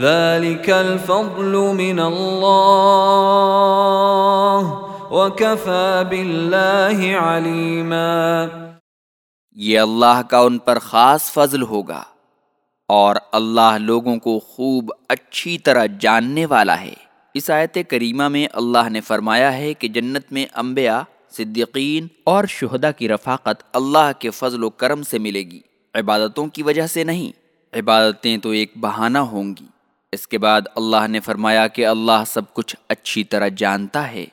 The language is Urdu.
ذلك الفضل من اللہ وكفى بالله عليما یہ اللہ کا ان پر خاص فضل ہوگا اور اللہ لوگوں کو خوب اچھی طرح جاننے والا ہے۔ اس آیت کریمہ میں اللہ نے فرمایا ہے کہ جنت میں انبیاء، صدیقین اور شہدا کی رفاقت اللہ کے فضل و کرم سے ملے گی۔ عبادتوں کی وجہ سے نہیں، عبادتیں تو ایک بہانہ ہوں گی۔ اس کے بعد اللہ نے فرمایا کہ اللہ سب کچھ اچھی طرح جانتا ہے۔